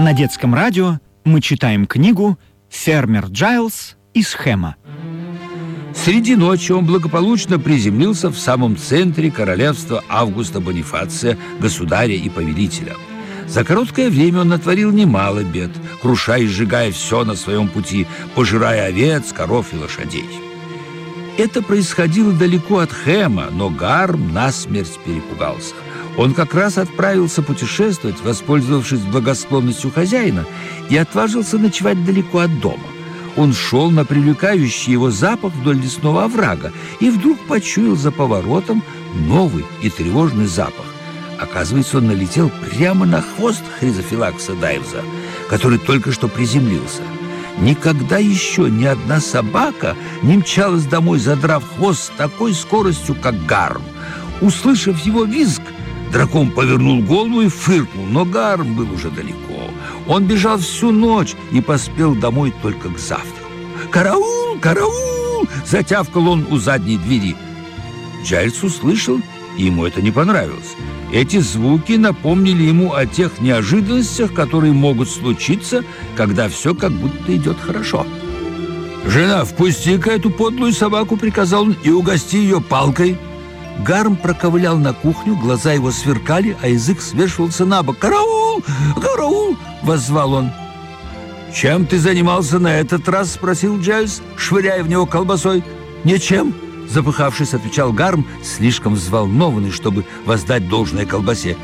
На детском радио мы читаем книгу «Фермер Джайлз из Хэма». Среди ночи он благополучно приземлился в самом центре королевства Августа Бонифация, государя и повелителя. За короткое время он натворил немало бед, крушая и сжигая все на своем пути, пожирая овец, коров и лошадей. Это происходило далеко от Хэма, но Гарм насмерть перепугался – он как раз отправился путешествовать, воспользовавшись благосклонностью хозяина, и отважился ночевать далеко от дома. Он шел на привлекающий его запах вдоль лесного оврага и вдруг почуял за поворотом новый и тревожный запах. Оказывается, он налетел прямо на хвост Хризофилакса Дайвза, который только что приземлился. Никогда еще ни одна собака не мчалась домой, задрав хвост с такой скоростью, как Гарм. Услышав его визг, Дракон повернул голову и фыркнул, но Гарм был уже далеко. Он бежал всю ночь и поспел домой только к завтраку. «Караул! Караул!» – затявкал он у задней двери. Джайльс услышал, и ему это не понравилось. Эти звуки напомнили ему о тех неожиданностях, которые могут случиться, когда все как будто идет хорошо. «Жена, впусти-ка эту подлую собаку», — приказал он, — «и угости ее палкой». Гарм проковылял на кухню, глаза его сверкали, а язык свешивался на бок. «Караул! Караул!» — воззвал он. «Чем ты занимался на этот раз?» — спросил Джайлз, швыряя в него колбасой. «Ничем», — запыхавшись, отвечал Гарм, слишком взволнованный, чтобы воздать должное колбасе.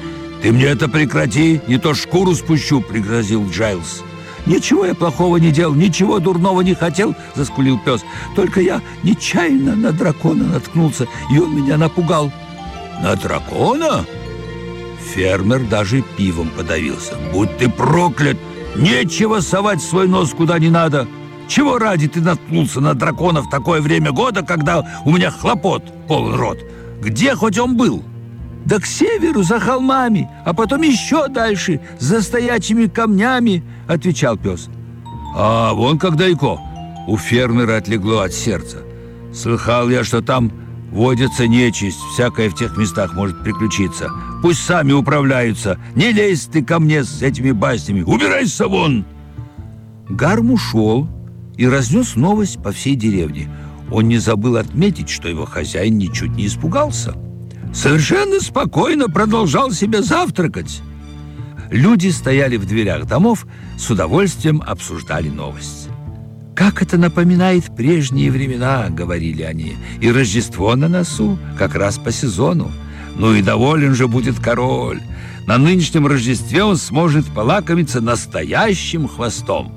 «Ты мне это прекрати, не то шкуру спущу», — пригрозил Джайлз. «Ничего я плохого не делал, ничего дурного не хотел», — заскулил пес. «Только я нечаянно на дракона наткнулся, и он меня напугал». «На дракона?» Фермер даже пивом подавился. «Будь ты проклят! Нечего совать свой нос куда не надо! Чего ради ты наткнулся на дракона в такое время года, когда у меня хлопот полон рот? Где хоть он был?» Да к северу, за холмами, а потом еще дальше, за стоячими камнями», — отвечал пес. «А вон как далеко!» У фермера отлегло от сердца. «Слыхал я, что там водится нечисть, всякое в тех местах может приключиться. Пусть сами управляются, не лезь ты ко мне с этими баснями, убирайся вон!» Гарм ушел и разнес новость по всей деревне. Он не забыл отметить, что его хозяин ничуть не испугался – совершенно спокойно продолжал себе завтракать. Люди стояли в дверях домов, с удовольствием обсуждали новость. «Как это напоминает прежние времена», — говорили они, «и Рождество на носу, как раз по сезону. Ну и доволен же будет король. На нынешнем Рождестве он сможет полакомиться настоящим хвостом».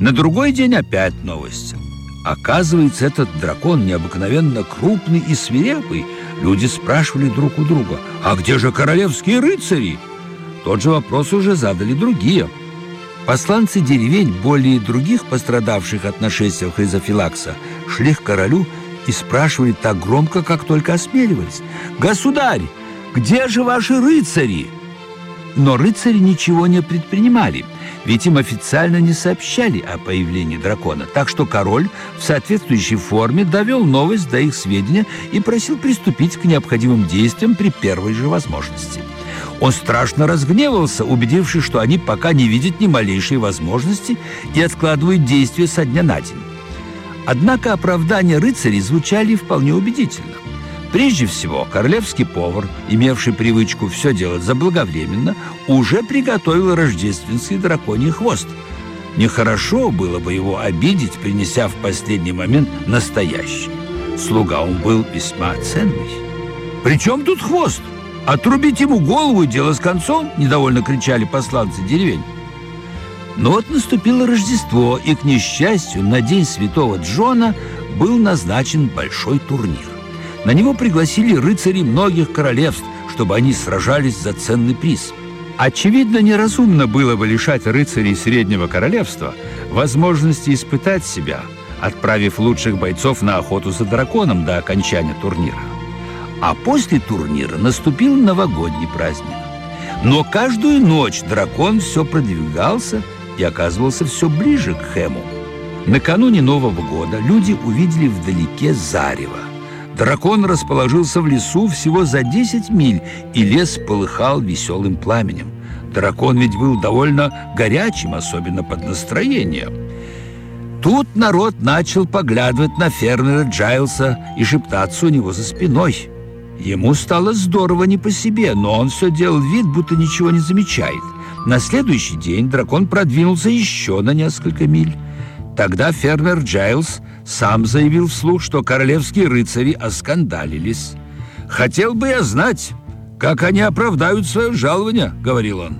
На другой день опять новость. Оказывается, этот дракон необыкновенно крупный и свирепый, Люди спрашивали друг у друга, а где же королевские рыцари? Тот же вопрос уже задали другие. Посланцы деревень, более других пострадавших от нашествия Хризофилакса, шли к королю и спрашивали так громко, как только осмеливались. «Государь, где же ваши рыцари?» Но рыцари ничего не предпринимали – ведь им официально не сообщали о появлении дракона, так что король в соответствующей форме довел новость до их сведения и просил приступить к необходимым действиям при первой же возможности. Он страшно разгневался, убедившись, что они пока не видят ни малейшей возможности и откладывают действия со дня на день. Однако оправдания рыцарей звучали вполне убедительно. Прежде всего, королевский повар, имевший привычку все делать заблаговременно, уже приготовил рождественский драконий хвост. Нехорошо было бы его обидеть, принеся в последний момент настоящий. Слуга он был весьма ценный. «При чем тут хвост? Отрубить ему голову и дело с концом!» – недовольно кричали посланцы деревень. Но вот наступило Рождество, и, к несчастью, на день святого Джона был назначен большой турнир. На него пригласили рыцари многих королевств, чтобы они сражались за ценный приз. Очевидно, неразумно было бы лишать рыцарей Среднего Королевства возможности испытать себя, отправив лучших бойцов на охоту за драконом до окончания турнира. А после турнира наступил новогодний праздник. Но каждую ночь дракон все продвигался и оказывался все ближе к Хэму. Накануне Нового года люди увидели вдалеке зарево – Дракон расположился в лесу всего за 10 миль, и лес полыхал веселым пламенем. Дракон ведь был довольно горячим, особенно под настроением. Тут народ начал поглядывать на фермера Джайлса и шептаться у него за спиной. Ему стало здорово не по себе, но он все делал вид, будто ничего не замечает. На следующий день дракон продвинулся еще на несколько миль. Тогда фермер Джайлс сам заявил вслух, что королевские рыцари оскандалились. «Хотел бы я знать, как они оправдают свое жалование», — говорил он.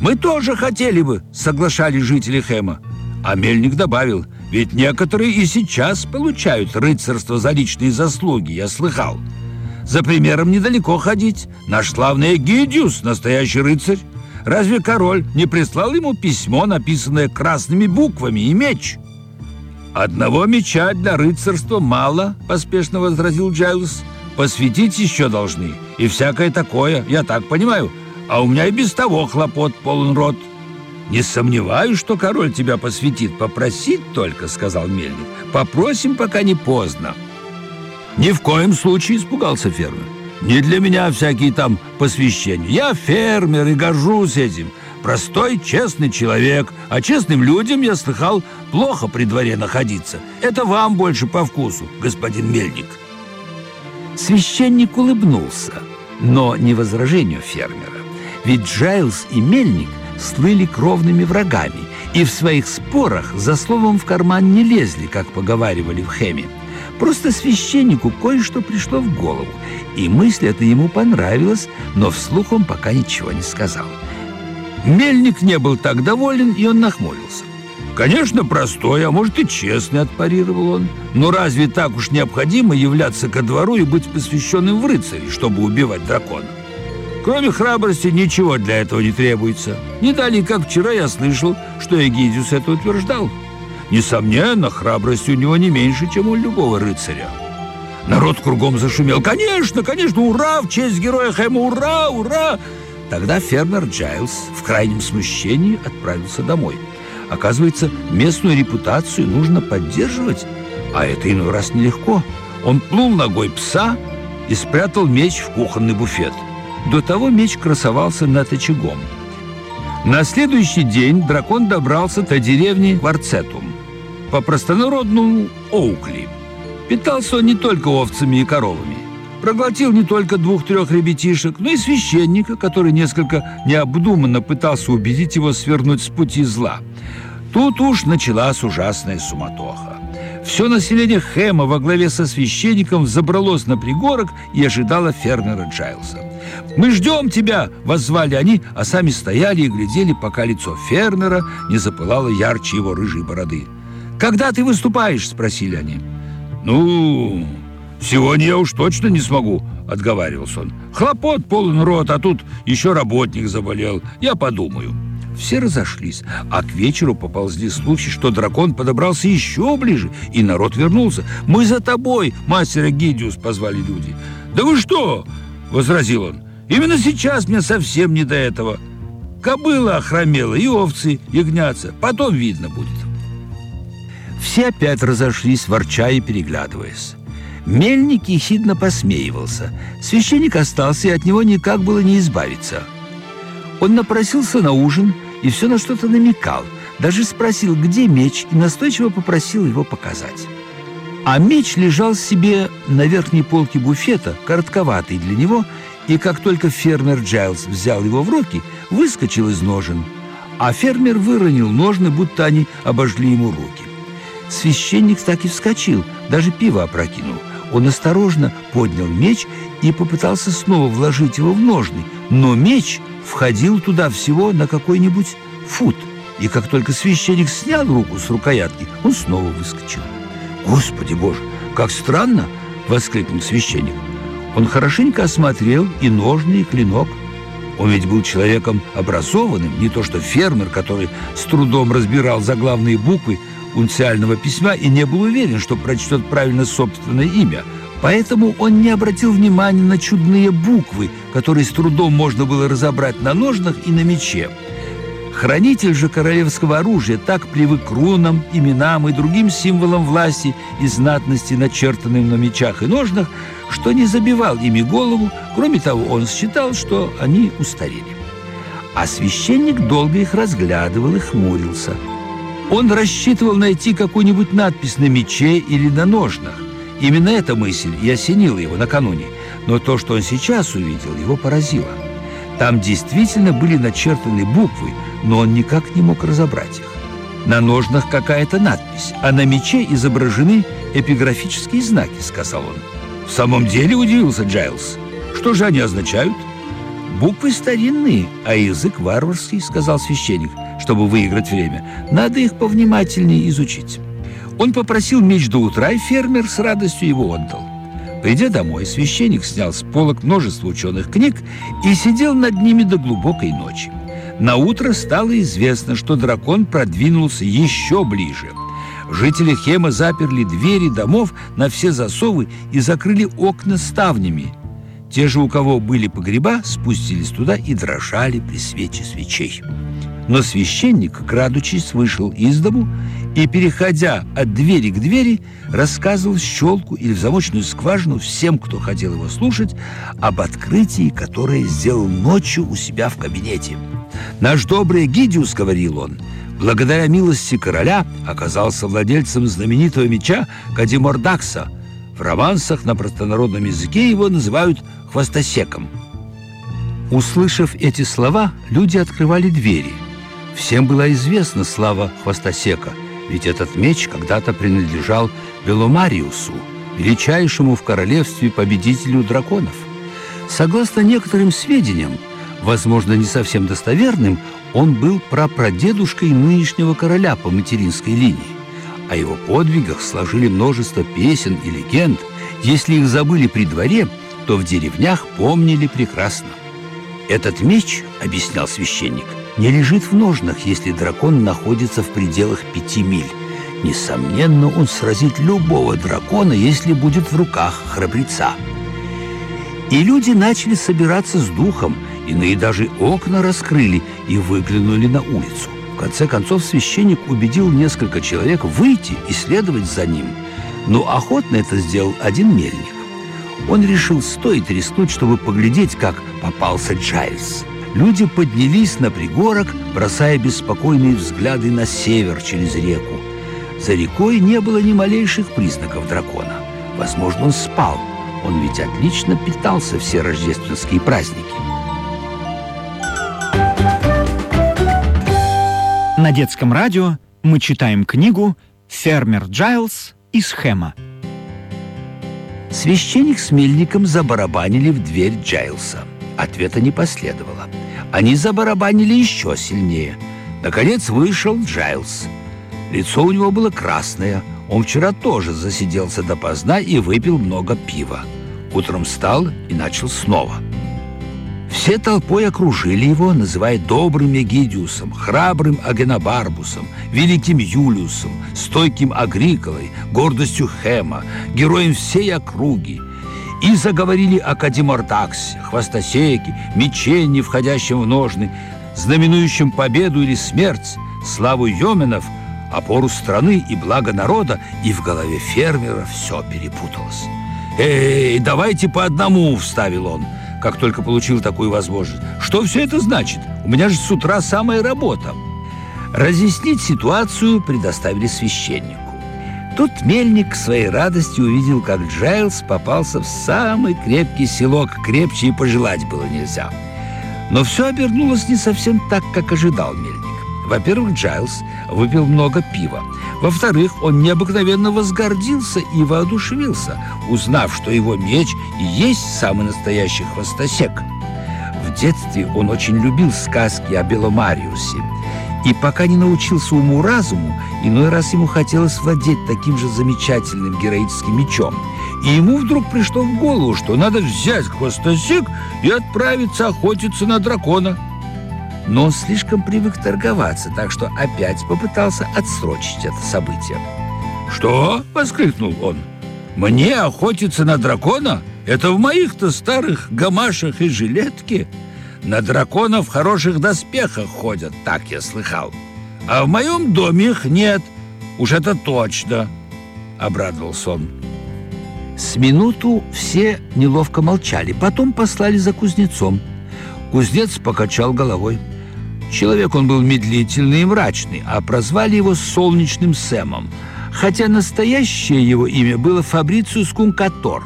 «Мы тоже хотели бы», — соглашались жители Хэма. А Мельник добавил, «Ведь некоторые и сейчас получают рыцарство за личные заслуги, я слыхал. За примером недалеко ходить. Наш славный Эгидиус, настоящий рыцарь. Разве король не прислал ему письмо, написанное красными буквами, и меч?» «Одного меча для рыцарства мало», — поспешно возразил Джайлз. «Посвятить еще должны, и всякое такое, я так понимаю. А у меня и без того хлопот полон рот». «Не сомневаюсь, что король тебя посвятит. Попросить только», — сказал Мельник. «Попросим, пока не поздно». «Ни в коем случае испугался фермер. Не для меня всякие там посвящения. Я фермер и горжусь этим. Простой, честный человек. А честным людям, я слыхал, плохо при дворе находиться. Это вам больше по вкусу, господин Мельник». Священник улыбнулся, но не возражению фермера. Ведь Джайлз и Мельник слыли кровными врагами и в своих спорах за словом в карман не лезли, как поговаривали в Хэме. Просто священнику кое-что пришло в голову, и мысль эта ему понравилась, но вслух он пока ничего не сказал. Мельник не был так доволен, и он нахмурился. «Конечно, простой, а может и честный», — отпарировал он. «Но разве так уж необходимо являться ко двору и быть посвященным в рыцари, чтобы убивать дракона? Кроме храбрости ничего для этого не требуется. Не далее, как вчера я слышал, что Эгидиус это утверждал. Несомненно, храбрость у него не меньше, чем у любого рыцаря». Народ кругом зашумел. «Конечно, конечно, ура! В честь героя Хэма! Ура! Ура!» Тогда фермер Джайлз в крайнем смущении отправился домой. Оказывается, местную репутацию нужно поддерживать, а это иной раз нелегко. Он плул ногой пса и спрятал меч в кухонный буфет. До того меч красовался над очагом. На следующий день дракон добрался до деревни Варцетум, по простонародному Оукли. Питался он не только овцами и коровами. Проглотил не только двух-трех ребятишек, но и священника, который несколько необдуманно пытался убедить его свернуть с пути зла. Тут уж началась ужасная суматоха. Все население Хэма во главе со священником забралось на пригорок и ожидало фермера Джайлса. «Мы ждем тебя!» – воззвали они, а сами стояли и глядели, пока лицо фермера не запылало ярче его рыжей бороды. «Когда ты выступаешь?» – спросили они. «Ну, «Сегодня я уж точно не смогу», — отговаривался он. «Хлопот полон рот, а тут еще работник заболел. Я подумаю». Все разошлись, а к вечеру поползли слухи, что дракон подобрался еще ближе, и народ вернулся. «Мы за тобой, мастера Гидиус!» — позвали люди. «Да вы что?» — возразил он. «Именно сейчас мне совсем не до этого. Кобыла охромела, и овцы ягнятся. Потом видно будет». Все опять разошлись, ворча и переглядываясь. Мельник ехидно посмеивался. Священник остался, и от него никак было не избавиться. Он напросился на ужин и все на что-то намекал. Даже спросил, где меч, и настойчиво попросил его показать. А меч лежал себе на верхней полке буфета, коротковатый для него, и как только фермер Джайлз взял его в руки, выскочил из ножен. А фермер выронил ножны, будто они обожгли ему руки. Священник так и вскочил, даже пиво опрокинул. Он осторожно поднял меч и попытался снова вложить его в ножны, но меч входил туда всего на какой-нибудь фут. И как только священник снял руку с рукоятки, он снова выскочил. «Господи Боже, как странно!» — воскликнул священник. Он хорошенько осмотрел и ножны, и клинок. Он ведь был человеком образованным, не то что фермер, который с трудом разбирал заглавные буквы унциального письма и не был уверен, что прочтет правильно собственное имя. Поэтому он не обратил внимания на чудные буквы, которые с трудом можно было разобрать на ножнах и на мече. Хранитель же королевского оружия так привык к рунам, именам и другим символам власти и знатности, начертанным на мечах и ножнах, что не забивал ими голову, кроме того, он считал, что они устарели. А священник долго их разглядывал и хмурился. Он рассчитывал найти какую-нибудь надпись на мече или на ножнах. Именно эта мысль и осенила его накануне. Но то, что он сейчас увидел, его поразило. Там действительно были начертаны буквы, но он никак не мог разобрать их. На ножнах какая-то надпись, а на мече изображены эпиграфические знаки, сказал он. В самом деле удивился Джайлз. Что же они означают? Буквы старинные, а язык варварский, сказал священник, чтобы выиграть время. Надо их повнимательнее изучить. Он попросил меч до утра, и фермер с радостью его отдал. Придя домой, священник снял с полок множество ученых книг и сидел над ними до глубокой ночи. На утро стало известно, что дракон продвинулся еще ближе. Жители Хема заперли двери домов на все засовы и закрыли окна ставнями. Те же, у кого были погреба, спустились туда и дрожали при свете свечей. Но священник, крадучись, вышел из дому и, переходя от двери к двери, рассказывал щелку или в замочную скважину всем, кто хотел его слушать, об открытии, которое сделал ночью у себя в кабинете. «Наш добрый Гидиус, — говорил он, — благодаря милости короля оказался владельцем знаменитого меча Кадимордакса. В романсах на простонародном языке его называют хвостосеком». Услышав эти слова, люди открывали двери – Всем была известна слава Хвостосека, ведь этот меч когда-то принадлежал Беломариусу, величайшему в королевстве победителю драконов. Согласно некоторым сведениям, возможно, не совсем достоверным, он был прапрадедушкой нынешнего короля по материнской линии. О его подвигах сложили множество песен и легенд. Если их забыли при дворе, то в деревнях помнили прекрасно. «Этот меч, — объяснял священник, не лежит в ножнах, если дракон находится в пределах пяти миль. Несомненно, он сразит любого дракона, если будет в руках храбреца. И люди начали собираться с духом, иные даже окна раскрыли и выглянули на улицу. В конце концов, священник убедил несколько человек выйти и следовать за ним. Но охотно это сделал один мельник. Он решил стоить рискнуть, чтобы поглядеть, как попался Джайлз. Люди поднялись на пригорок, бросая беспокойные взгляды на север через реку. За рекой не было ни малейших признаков дракона. Возможно, он спал. Он ведь отлично питался все рождественские праздники. На детском радио мы читаем книгу «Фермер Джайлз из Хэма». Священник с мельником забарабанили в дверь Джайлса. Ответа не последовало. Они забарабанили еще сильнее. Наконец вышел Джайлз. Лицо у него было красное. Он вчера тоже засиделся допоздна и выпил много пива. Утром встал и начал снова. Все толпой окружили его, называя добрым Егидиусом, храбрым Агенобарбусом, великим Юлиусом, стойким Агриколой, гордостью Хема, героем всей округи – и заговорили о Кадимордаксе, хвостосеке, мече, не входящем в ножны, знаменующем победу или смерть, славу Йоменов, опору страны и благо народа, и в голове фермера все перепуталось. «Эй, давайте по одному!» – вставил он, как только получил такую возможность. «Что все это значит? У меня же с утра самая работа!» Разъяснить ситуацию предоставили священнику. Тут мельник к своей радости увидел, как Джайлз попался в самый крепкий селок, крепче и пожелать было нельзя. Но все обернулось не совсем так, как ожидал мельник. Во-первых, Джайлз выпил много пива. Во-вторых, он необыкновенно возгордился и воодушевился, узнав, что его меч и есть самый настоящий хвостосек. В детстве он очень любил сказки о Беломариусе – и пока не научился уму-разуму, иной раз ему хотелось владеть таким же замечательным героическим мечом. И ему вдруг пришло в голову, что надо взять хвостосек и отправиться охотиться на дракона. Но он слишком привык торговаться, так что опять попытался отсрочить это событие. «Что?» — воскликнул он. «Мне охотиться на дракона? Это в моих-то старых гамашах и жилетке?» На драконов в хороших доспехах ходят, так я слыхал. А в моем доме их нет, уж это точно, — обрадовался он. С минуту все неловко молчали, потом послали за кузнецом. Кузнец покачал головой. Человек он был медлительный и мрачный, а прозвали его «Солнечным Сэмом», хотя настоящее его имя было Фабрициус Кункатор.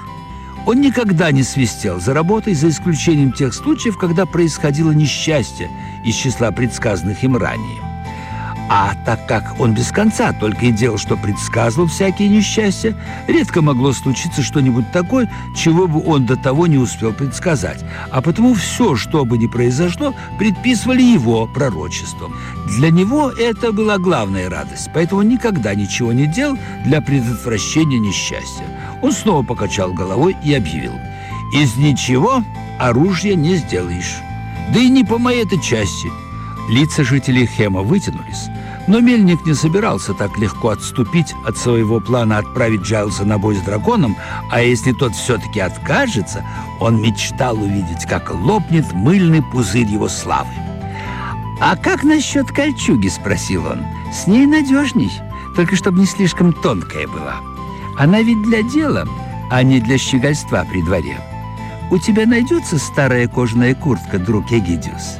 Он никогда не свистел за работой, за исключением тех случаев, когда происходило несчастье из числа предсказанных им ранее. А так как он без конца только и делал, что предсказывал всякие несчастья, редко могло случиться что-нибудь такое, чего бы он до того не успел предсказать. А потому все, что бы ни произошло, предписывали его пророчеством. Для него это была главная радость, поэтому никогда ничего не делал для предотвращения несчастья. Он снова покачал головой и объявил «Из ничего оружия не сделаешь, да и не по моей-то части». Лица жителей Хема вытянулись. Но Мельник не собирался так легко отступить от своего плана отправить Джайлса на бой с драконом, а если тот все-таки откажется, он мечтал увидеть, как лопнет мыльный пузырь его славы. «А как насчет кольчуги?» – спросил он. «С ней надежней, только чтобы не слишком тонкая была. Она ведь для дела, а не для щегольства при дворе. У тебя найдется старая кожаная куртка, друг Эгидиус?»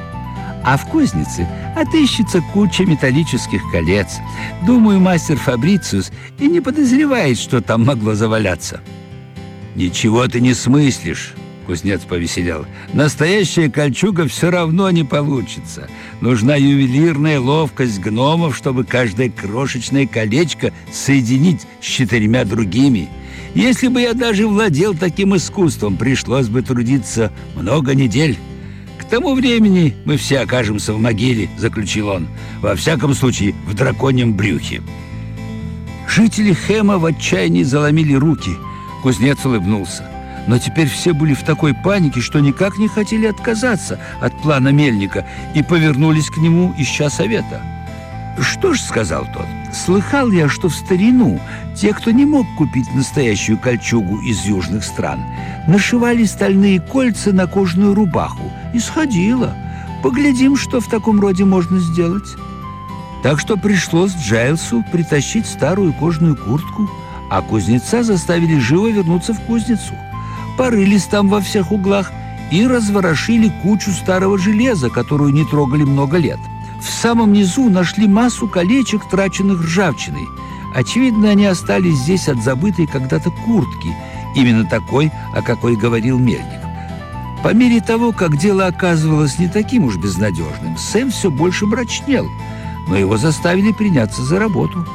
А в кузнице отыщется куча металлических колец. Думаю, мастер Фабрициус и не подозревает, что там могло заваляться. «Ничего ты не смыслишь», — кузнец повеселял. «Настоящая кольчуга все равно не получится. Нужна ювелирная ловкость гномов, чтобы каждое крошечное колечко соединить с четырьмя другими. Если бы я даже владел таким искусством, пришлось бы трудиться много недель». Тому времени мы все окажемся в могиле, заключил он. Во всяком случае, в драконьем брюхе. Жители Хэма в отчаянии заломили руки. Кузнец улыбнулся. Но теперь все были в такой панике, что никак не хотели отказаться от плана мельника и повернулись к нему, ища совета. «Что ж», — сказал тот, — «слыхал я, что в старину те, кто не мог купить настоящую кольчугу из южных стран, нашивали стальные кольца на кожаную рубаху, и сходило. Поглядим, что в таком роде можно сделать». Так что пришлось Джайлсу притащить старую кожаную куртку, а кузнеца заставили живо вернуться в кузницу. Порылись там во всех углах и разворошили кучу старого железа, которую не трогали много лет – в самом низу нашли массу колечек, траченных ржавчиной. Очевидно, они остались здесь от забытой когда-то куртки, именно такой, о какой говорил Мельник. По мере того, как дело оказывалось не таким уж безнадежным, Сэм все больше мрачнел, но его заставили приняться за работу.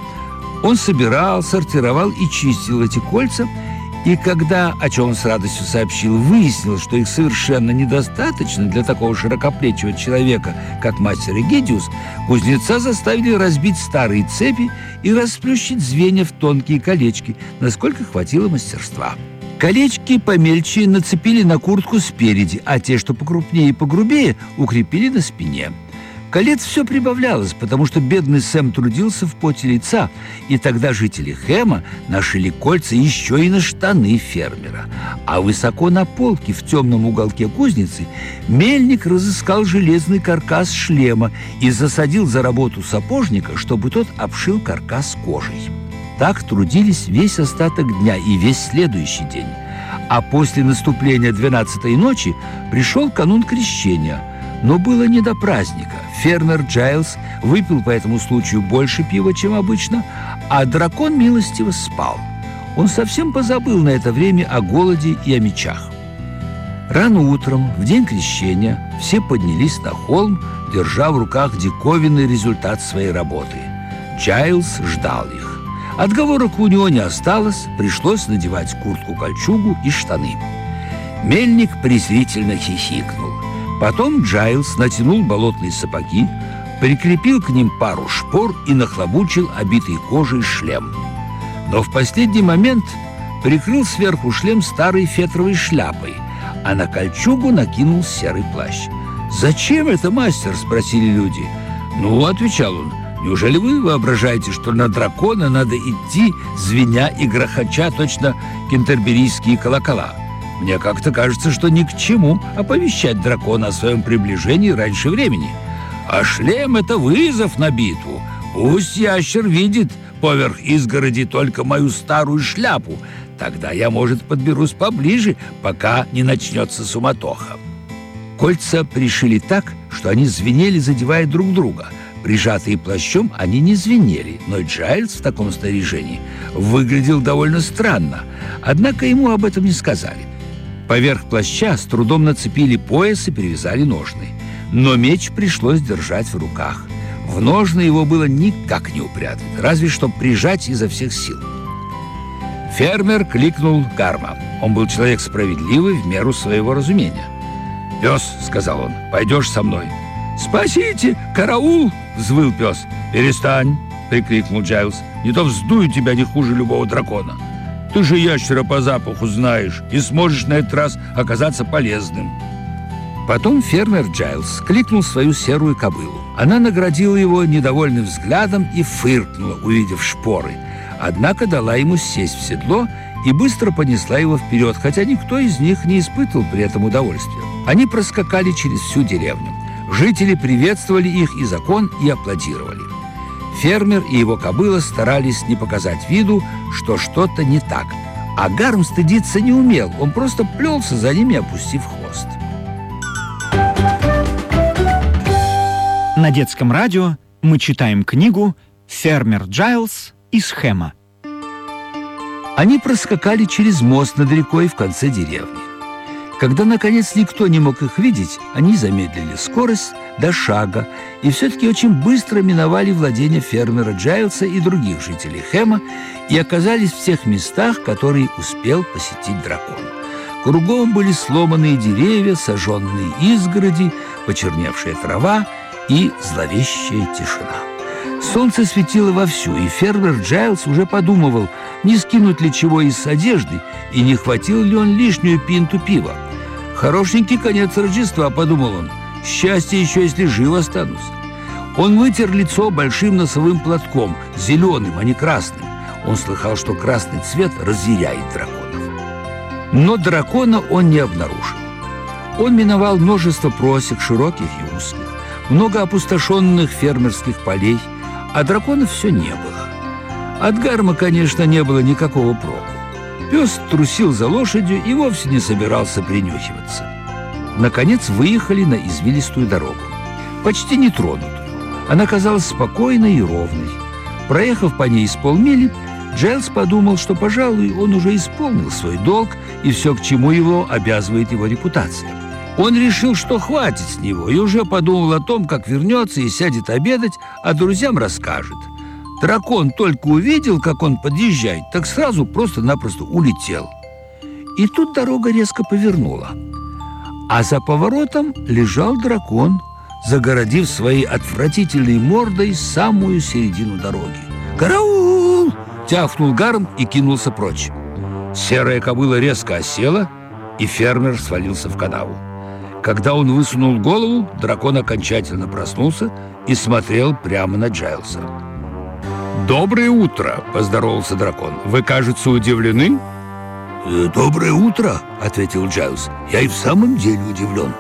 Он собирал, сортировал и чистил эти кольца – и когда, о чем он с радостью сообщил, выяснил, что их совершенно недостаточно для такого широкоплечего человека, как мастер Эгидиус, кузнеца заставили разбить старые цепи и расплющить звенья в тонкие колечки, насколько хватило мастерства. Колечки помельче нацепили на куртку спереди, а те, что покрупнее и погрубее, укрепили на спине – Колец все прибавлялось, потому что бедный Сэм трудился в поте лица, и тогда жители Хэма нашили кольца еще и на штаны фермера. А высоко на полке в темном уголке кузницы мельник разыскал железный каркас шлема и засадил за работу сапожника, чтобы тот обшил каркас кожей. Так трудились весь остаток дня и весь следующий день. А после наступления двенадцатой ночи пришел канун крещения – но было не до праздника. Фермер Джайлз выпил по этому случаю больше пива, чем обычно, а дракон милостиво спал. Он совсем позабыл на это время о голоде и о мечах. Рано утром, в день крещения, все поднялись на холм, держа в руках диковинный результат своей работы. Джайлз ждал их. Отговорок у него не осталось, пришлось надевать куртку-кольчугу и штаны. Мельник презрительно хихикнул. Потом Джайлс натянул болотные сапоги, прикрепил к ним пару шпор и нахлобучил обитый кожей шлем. Но в последний момент прикрыл сверху шлем старой фетровой шляпой, а на кольчугу накинул серый плащ. «Зачем это, мастер?» – спросили люди. «Ну, – отвечал он, – неужели вы воображаете, что на дракона надо идти, звеня и грохоча точно кентерберийские колокола?» Мне как-то кажется, что ни к чему оповещать дракона о своем приближении раньше времени. А шлем — это вызов на битву. Пусть ящер видит поверх изгороди только мою старую шляпу. Тогда я, может, подберусь поближе, пока не начнется суматоха. Кольца пришили так, что они звенели, задевая друг друга. Прижатые плащом, они не звенели, но Джайлз в таком снаряжении выглядел довольно странно. Однако ему об этом не сказали. Поверх плаща с трудом нацепили пояс и привязали ножны. Но меч пришлось держать в руках. В ножны его было никак не упрятать, разве что прижать изо всех сил. Фермер кликнул Гарма. Он был человек справедливый в меру своего разумения. «Пес», — сказал он, — «пойдешь со мной». «Спасите! Караул!» — взвыл пес. «Перестань!» — прикрикнул Джайлз. «Не то вздую тебя не хуже любого дракона. Ты же ящера по запаху знаешь и сможешь на этот раз оказаться полезным». Потом фермер Джайлз кликнул свою серую кобылу. Она наградила его недовольным взглядом и фыркнула, увидев шпоры. Однако дала ему сесть в седло и быстро понесла его вперед, хотя никто из них не испытывал при этом удовольствия. Они проскакали через всю деревню. Жители приветствовали их и закон, и аплодировали. Фермер и его кобыла старались не показать виду, что что-то не так. А Гарм стыдиться не умел, он просто плелся за ними, опустив хвост. На детском радио мы читаем книгу «Фермер Джайлз из Хэма». Они проскакали через мост над рекой в конце деревни. Когда, наконец, никто не мог их видеть, они замедлили скорость до шага и все-таки очень быстро миновали владения фермера Джайлса и других жителей Хэма и оказались в тех местах, которые успел посетить дракон. Кругом были сломанные деревья, сожженные изгороди, почерневшая трава и зловещая тишина. Солнце светило вовсю, и фермер Джайлс уже подумывал, не скинуть ли чего из одежды и не хватил ли он лишнюю пинту пива. «Хорошенький конец Рождества», — подумал он. «Счастье еще, если жив останусь». Он вытер лицо большим носовым платком, зеленым, а не красным. Он слыхал, что красный цвет разъяряет драконов. Но дракона он не обнаружил. Он миновал множество просек, широких и узких много опустошенных фермерских полей, а драконов все не было. От гарма, конечно, не было никакого проку. Пес трусил за лошадью и вовсе не собирался принюхиваться. Наконец выехали на извилистую дорогу, почти нетронутую. Она казалась спокойной и ровной. Проехав по ней с полмили, Джайлз подумал, что, пожалуй, он уже исполнил свой долг и все, к чему его обязывает его репутация. Он решил, что хватит с него, и уже подумал о том, как вернется и сядет обедать, а друзьям расскажет. Дракон только увидел, как он подъезжает, так сразу просто-напросто улетел. И тут дорога резко повернула. А за поворотом лежал дракон, загородив своей отвратительной мордой самую середину дороги. «Караул!» – тяфнул Гарм и кинулся прочь. Серая кобыла резко осела, и фермер свалился в канаву. Когда он высунул голову, дракон окончательно проснулся и смотрел прямо на Джайлса. «Доброе утро!» – поздоровался дракон. «Вы, кажется, удивлены?» «Э, «Доброе утро!» – ответил Джайлс. «Я и в самом деле удивлен».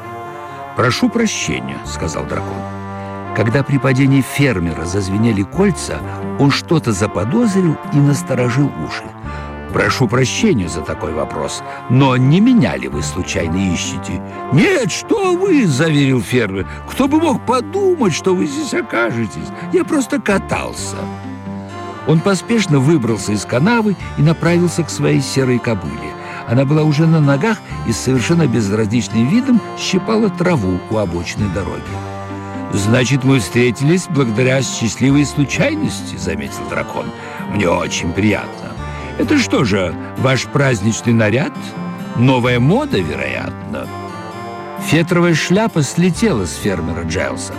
«Прошу прощения», – сказал дракон. Когда при падении фермера зазвенели кольца, он что-то заподозрил и насторожил уши. Прошу прощения за такой вопрос, но не меня ли вы случайно ищете? Нет, что вы, заверил фермер. Кто бы мог подумать, что вы здесь окажетесь? Я просто катался. Он поспешно выбрался из канавы и направился к своей серой кобыле. Она была уже на ногах и с совершенно безразличным видом щипала траву у обочины дороги. «Значит, мы встретились благодаря счастливой случайности», — заметил дракон. «Мне очень приятно». Это что же, ваш праздничный наряд? Новая мода, вероятно. Фетровая шляпа слетела с фермера Джайлса,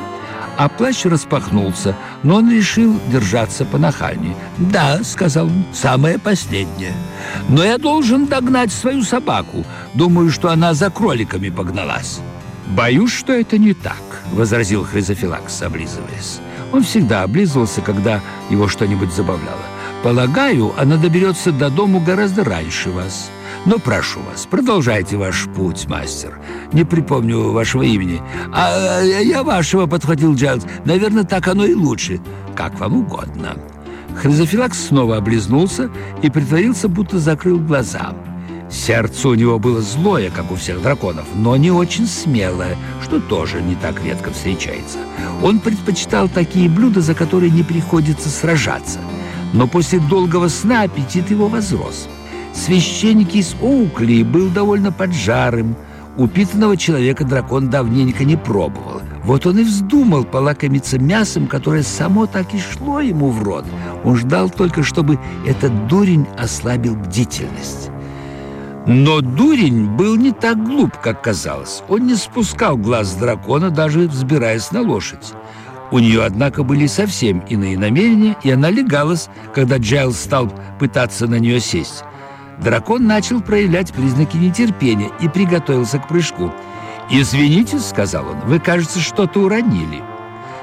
а плащ распахнулся, но он решил держаться понахальнее. «Да», — сказал он, — «самое последнее. Но я должен догнать свою собаку. Думаю, что она за кроликами погналась». «Боюсь, что это не так», — возразил Хризофилакс, облизываясь. Он всегда облизывался, когда его что-нибудь забавляло. Полагаю, она доберется до дому гораздо раньше вас. Но прошу вас, продолжайте ваш путь, мастер. Не припомню вашего имени. А, а я вашего, подхватил Джайлз. Наверное, так оно и лучше. Как вам угодно. Хризофилакс снова облизнулся и притворился, будто закрыл глаза. Сердце у него было злое, как у всех драконов, но не очень смелое, что тоже не так редко встречается. Он предпочитал такие блюда, за которые не приходится сражаться. Но после долгого сна аппетит его возрос. Священник из Оукли был довольно поджарым. Упитанного человека дракон давненько не пробовал. Вот он и вздумал полакомиться мясом, которое само так и шло ему в рот. Он ждал только, чтобы этот дурень ослабил бдительность. Но дурень был не так глуп, как казалось. Он не спускал глаз дракона, даже взбираясь на лошадь. У нее, однако, были совсем иные намерения, и она легалась, когда Джайлз стал пытаться на нее сесть. Дракон начал проявлять признаки нетерпения и приготовился к прыжку. «Извините», — сказал он, — «вы, кажется, что-то уронили».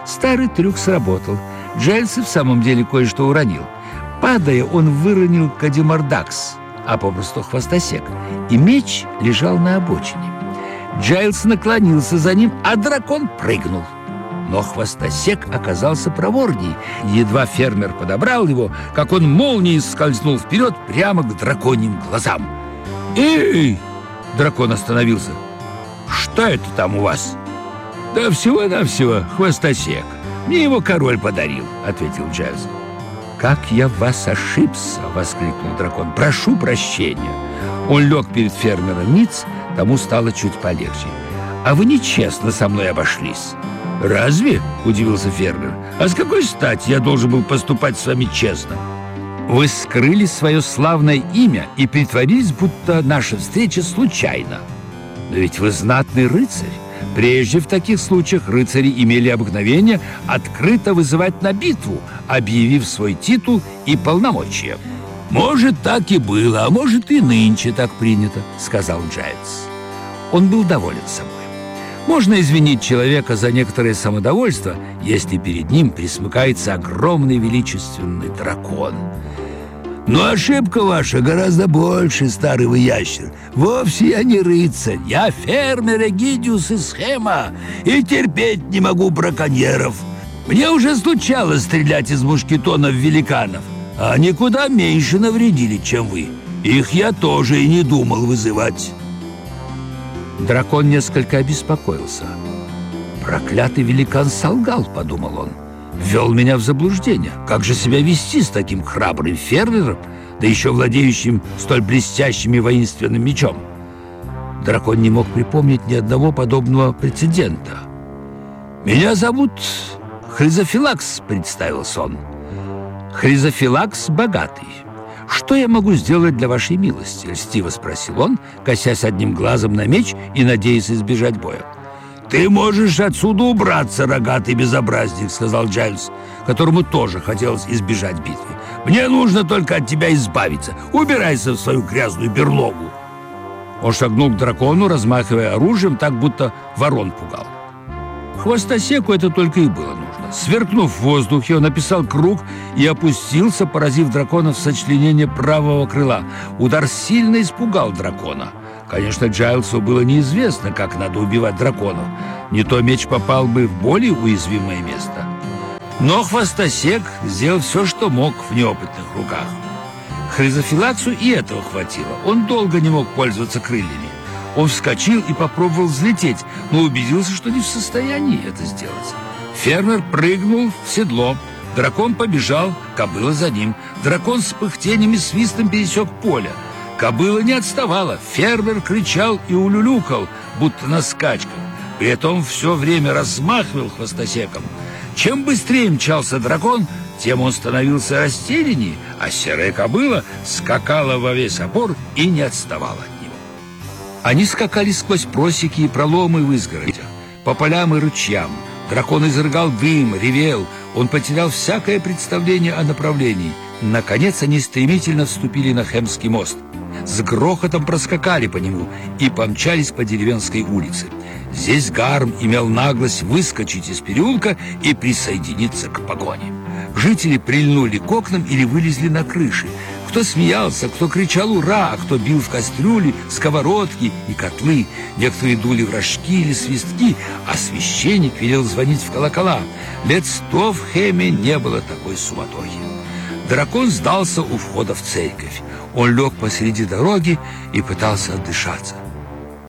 Старый трюк сработал. Джайлз и в самом деле кое-что уронил. Падая, он выронил Кадимардакс — а попросту хвостосек, и меч лежал на обочине. Джайлс наклонился за ним, а дракон прыгнул. Но хвостосек оказался проворней. Едва фермер подобрал его, как он молнией скользнул вперед прямо к драконьим глазам. «Эй!» — дракон остановился. «Что это там у вас?» «Да всего-навсего хвостосек. Мне его король подарил», — ответил Джайлс. «Как я вас ошибся!» — воскликнул дракон. «Прошу прощения!» Он лег перед фермером Ниц, тому стало чуть полегче. «А вы нечестно со мной обошлись!» «Разве?» — удивился фермер. «А с какой стати я должен был поступать с вами честно?» «Вы скрыли свое славное имя и притворились, будто наша встреча случайна. Но ведь вы знатный рыцарь. Прежде в таких случаях рыцари имели обыкновение открыто вызывать на битву, объявив свой титул и полномочия. «Может, так и было, а может, и нынче так принято», — сказал Джайлз. Он был доволен собой. Можно извинить человека за некоторое самодовольство, если перед ним присмыкается огромный величественный дракон — но ошибка ваша гораздо больше, старый вы ящер. Вовсе я не рыцарь, я фермер Эгидиус из Хема и терпеть не могу браконьеров. Мне уже случалось стрелять из мушкетонов великанов, а они куда меньше навредили, чем вы. Их я тоже и не думал вызывать. Дракон несколько обеспокоился. «Проклятый великан солгал», — подумал он ввел меня в заблуждение. Как же себя вести с таким храбрым фермером, да еще владеющим столь блестящим и воинственным мечом? Дракон не мог припомнить ни одного подобного прецедента. «Меня зовут Хризофилакс», — представился он. «Хризофилакс богатый. Что я могу сделать для вашей милости?» — льстиво спросил он, косясь одним глазом на меч и надеясь избежать боя. «Ты можешь отсюда убраться, рогатый безобразник», — сказал Джайлз, которому тоже хотелось избежать битвы. «Мне нужно только от тебя избавиться. Убирайся в свою грязную берлогу». Он шагнул к дракону, размахивая оружием, так будто ворон пугал. Хвостосеку это только и было нужно. Сверкнув в воздухе, он написал круг и опустился, поразив дракона в сочленение правого крыла. Удар сильно испугал дракона — Конечно, Джайлсу было неизвестно, как надо убивать драконов. Не то меч попал бы в более уязвимое место. Но хвостосек сделал все, что мог в неопытных руках. Хризофилаксу и этого хватило. Он долго не мог пользоваться крыльями. Он вскочил и попробовал взлететь, но убедился, что не в состоянии это сделать. Фермер прыгнул в седло. Дракон побежал, кобыла за ним. Дракон с пыхтением и свистом пересек поле. Кобыла не отставала, фермер кричал и улюлюкал, будто на скачках. При этом все время размахивал хвостосеком. Чем быстрее мчался дракон, тем он становился растеряннее, а серая кобыла скакала во весь опор и не отставала от него. Они скакали сквозь просеки и проломы в изгородях, по полям и ручьям. Дракон изрыгал дым, ревел, он потерял всякое представление о направлении. Наконец они стремительно вступили на Хемский мост с грохотом проскакали по нему и помчались по деревенской улице. Здесь Гарм имел наглость выскочить из переулка и присоединиться к погоне. Жители прильнули к окнам или вылезли на крыши. Кто смеялся, кто кричал «Ура!», а кто бил в кастрюли, сковородки и котлы. Некоторые дули в рожки или свистки, а священник велел звонить в колокола. Лет сто в Хэме не было такой суматохи. дракон сдался у входа в церковь. Он лег посреди дороги и пытался отдышаться.